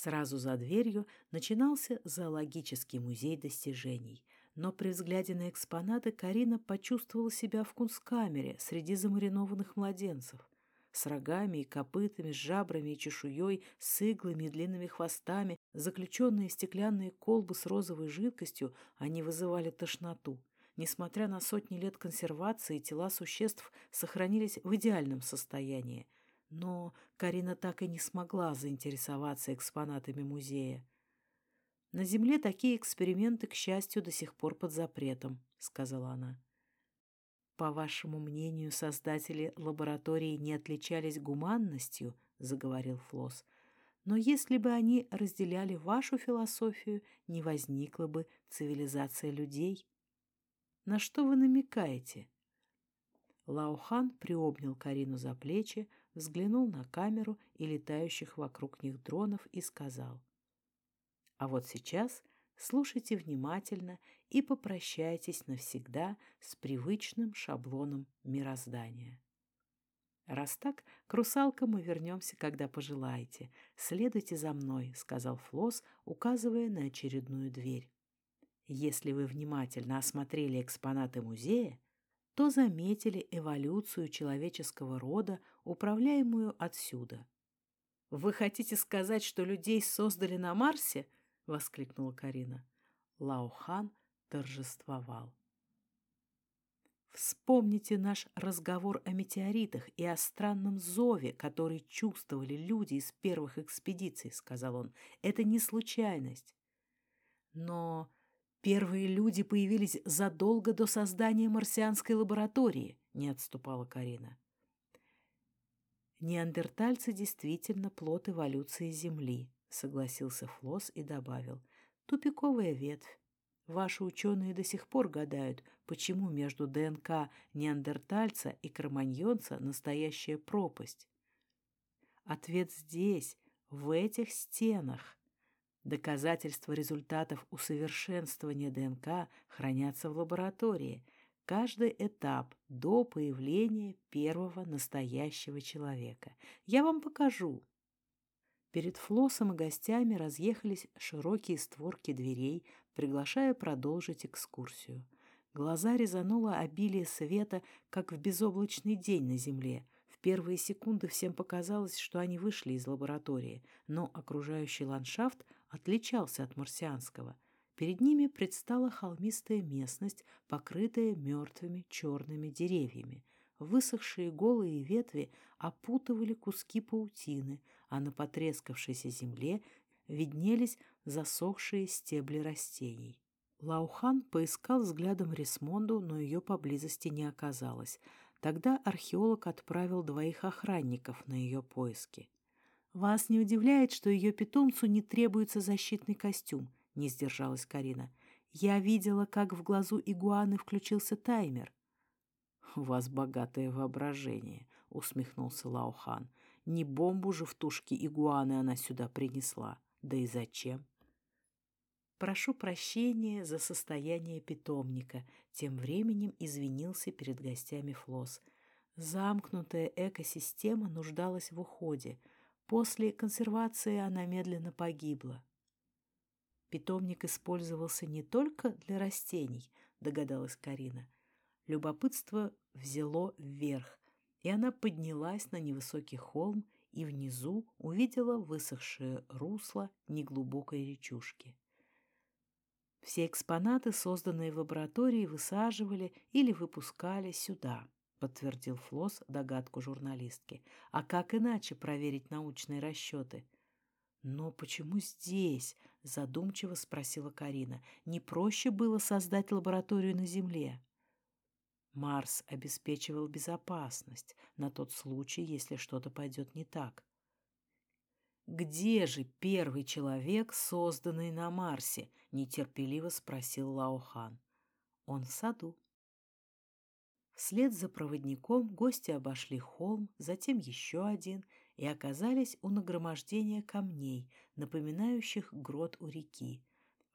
Сразу за дверью начинался зоологический музей достижений, но при взгляде на экспонаты Карина почувствовала себя в кунсткамере среди замаринованных младенцев. С рогами и копытами, с жабрами и чешуей, с иглами и длинными хвостами, заключенные стеклянные колбы с розовой жидкостью, они вызывали тошноту. Несмотря на сотни лет консервации, тела существ сохранились в идеальном состоянии. Но Карина так и не смогла заинтересоваться экспонатами музея. «На Земле такие эксперименты, к счастью, до сих пор под запретом», — сказала она. «По вашему мнению, создатели лаборатории не отличались гуманностью?» — заговорил Флосс. «Но если бы они разделяли вашу философию, не возникла бы цивилизация людей». «На что вы намекаете?» Лаухан приобнял Карину за плечи, взглянул на камеру и летающих вокруг них дронов и сказал. А вот сейчас слушайте внимательно и попрощайтесь навсегда с привычным шаблоном мироздания. «Раз так, к русалкам мы вернемся, когда пожелаете. Следуйте за мной», — сказал Флос, указывая на очередную дверь. «Если вы внимательно осмотрели экспонаты музея, то заметили эволюцию человеческого рода, управляемую отсюда. Вы хотите сказать, что людей создали на Марсе? — воскликнула Карина. Лаухан торжествовал. Вспомните наш разговор о метеоритах и о странном зове, который чувствовали люди из первых экспедиций, — сказал он. Это не случайность. Но первые люди появились задолго до создания марсианской лаборатории, — не отступала Карина. Неандертальцы действительно плод эволюции Земли, — согласился Флос и добавил. «Тупиковая ветвь. Ваши ученые до сих пор гадают, почему между ДНК неандертальца и кроманьонца настоящая пропасть. Ответ здесь, в этих стенах. Доказательства результатов усовершенствования ДНК хранятся в лаборатории. Каждый этап до появления первого настоящего человека. Я вам покажу. Перед Флоссом и гостями разъехались широкие створки дверей, приглашая продолжить экскурсию. Глаза резануло обилие света, как в безоблачный день на земле. В первые секунды всем показалось, что они вышли из лаборатории, но окружающий ландшафт отличался от марсианского. Перед ними предстала холмистая местность, покрытая мертвыми черными деревьями. Высохшие голые ветви опутывали куски паутины, а на потрескавшейся земле виднелись засохшие стебли растений. Лаухан поискал взглядом Рисмонду, но ее поблизости не оказалось. Тогда археолог отправил двоих охранников на ее поиски. «Вас не удивляет, что ее питомцу не требуется защитный костюм?» — не сдержалась Карина. «Я видела, как в глазу игуаны включился таймер». «У вас богатое воображение», — усмехнулся Лаухан. Не бомбу же в тушке игуаны она сюда принесла. Да и зачем? Прошу прощения за состояние питомника. Тем временем извинился перед гостями Флос. Замкнутая экосистема нуждалась в уходе. После консервации она медленно погибла. Питомник использовался не только для растений, догадалась Карина. Любопытство взяло вверх и она поднялась на невысокий холм и внизу увидела высохшее русло неглубокой речушки. Все экспонаты, созданные в лаборатории, высаживали или выпускали сюда, подтвердил Флос догадку журналистки. А как иначе проверить научные расчеты? Но почему здесь? задумчиво спросила Карина. Не проще было создать лабораторию на Земле? Марс обеспечивал безопасность на тот случай, если что-то пойдет не так. «Где же первый человек, созданный на Марсе?» — нетерпеливо спросил Лаухан. «Он в саду». Вслед за проводником гости обошли холм, затем еще один, и оказались у нагромождения камней, напоминающих грот у реки.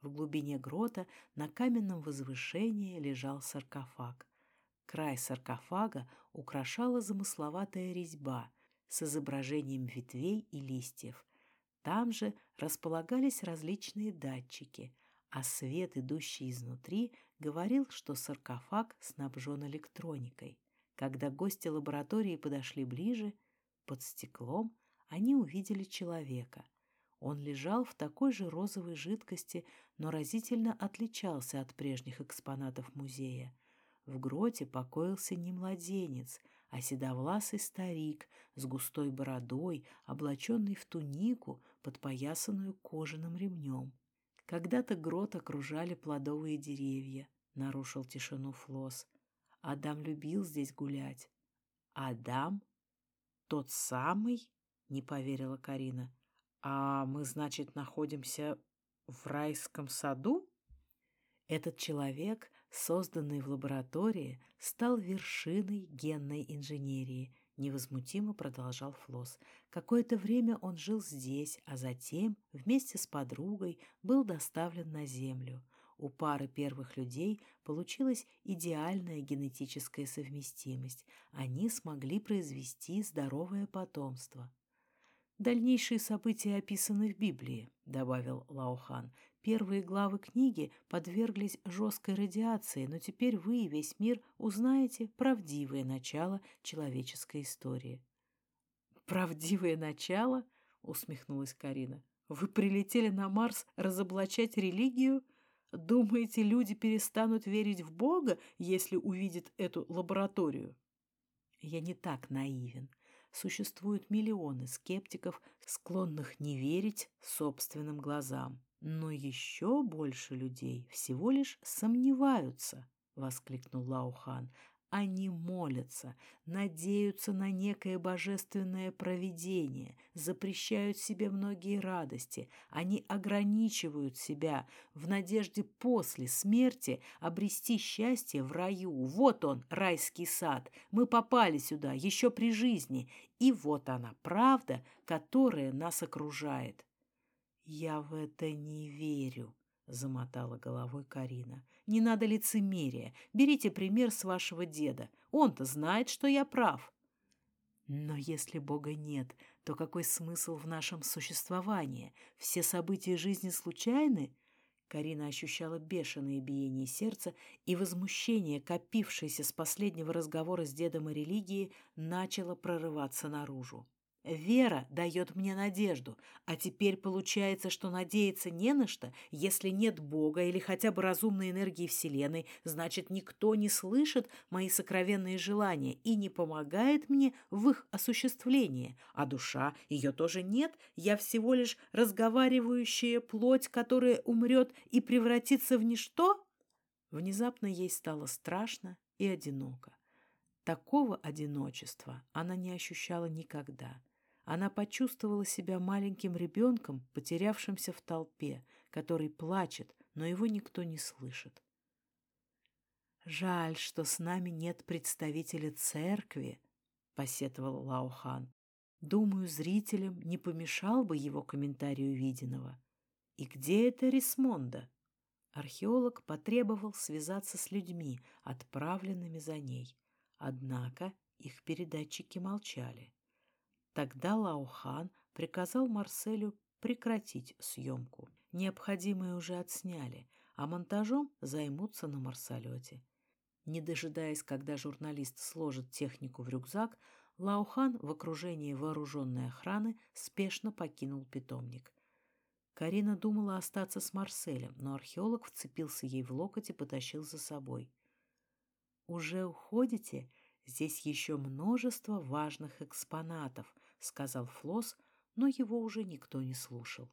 В глубине грота на каменном возвышении лежал саркофаг. Край саркофага украшала замысловатая резьба с изображением ветвей и листьев. Там же располагались различные датчики, а свет, идущий изнутри, говорил, что саркофаг снабжен электроникой. Когда гости лаборатории подошли ближе, под стеклом они увидели человека. Он лежал в такой же розовой жидкости, но разительно отличался от прежних экспонатов музея. В гроте покоился не младенец, а седовласый старик с густой бородой, облаченный в тунику, подпоясанную кожаным ремнем. Когда-то грот окружали плодовые деревья, нарушил тишину Флос. Адам любил здесь гулять. Адам? Тот самый? Не поверила Карина. А мы, значит, находимся в райском саду? Этот человек, созданный в лаборатории, стал вершиной генной инженерии, невозмутимо продолжал Флос. Какое-то время он жил здесь, а затем, вместе с подругой, был доставлен на Землю. У пары первых людей получилась идеальная генетическая совместимость. Они смогли произвести здоровое потомство. «Дальнейшие события описаны в Библии», — добавил Лаухан. «Первые главы книги подверглись жесткой радиации, но теперь вы и весь мир узнаете правдивое начало человеческой истории». «Правдивое начало?» — усмехнулась Карина. «Вы прилетели на Марс разоблачать религию? Думаете, люди перестанут верить в Бога, если увидят эту лабораторию?» «Я не так наивен», существуют миллионы скептиков, склонных не верить собственным глазам. Но еще больше людей всего лишь сомневаются, — воскликнул Лаухан. Они молятся, надеются на некое божественное провидение, запрещают себе многие радости. Они ограничивают себя в надежде после смерти обрести счастье в раю. Вот он, райский сад. Мы попали сюда еще при жизни. И вот она, правда, которая нас окружает. Я в это не верю, — замотала головой Карина. «Не надо лицемерия. Берите пример с вашего деда. Он-то знает, что я прав». «Но если Бога нет, то какой смысл в нашем существовании? Все события жизни случайны?» Карина ощущала бешеное биение сердца, и возмущение, копившееся с последнего разговора с дедом о религии, начало прорываться наружу. Вера дает мне надежду, а теперь получается, что надеяться не на что, если нет Бога или хотя бы разумной энергии Вселенной, значит, никто не слышит мои сокровенные желания и не помогает мне в их осуществлении, а душа, ее тоже нет, я всего лишь разговаривающая плоть, которая умрет и превратится в ничто? Внезапно ей стало страшно и одиноко. Такого одиночества она не ощущала никогда. Она почувствовала себя маленьким ребенком, потерявшимся в толпе, который плачет, но его никто не слышит. «Жаль, что с нами нет представителя церкви», — посетовал Лаухан. «Думаю, зрителям не помешал бы его комментарий увиденного. И где это Рисмонда?» Археолог потребовал связаться с людьми, отправленными за ней. Однако их передатчики молчали. Тогда Лаухан приказал Марселю прекратить съемку. Необходимое уже отсняли, а монтажом займутся на марсолете. Не дожидаясь, когда журналист сложит технику в рюкзак, Лаухан в окружении вооруженной охраны спешно покинул питомник. Карина думала остаться с Марселем, но археолог вцепился ей в локоть и потащил за собой. «Уже уходите? Здесь еще множество важных экспонатов», — сказал Флос, но его уже никто не слушал.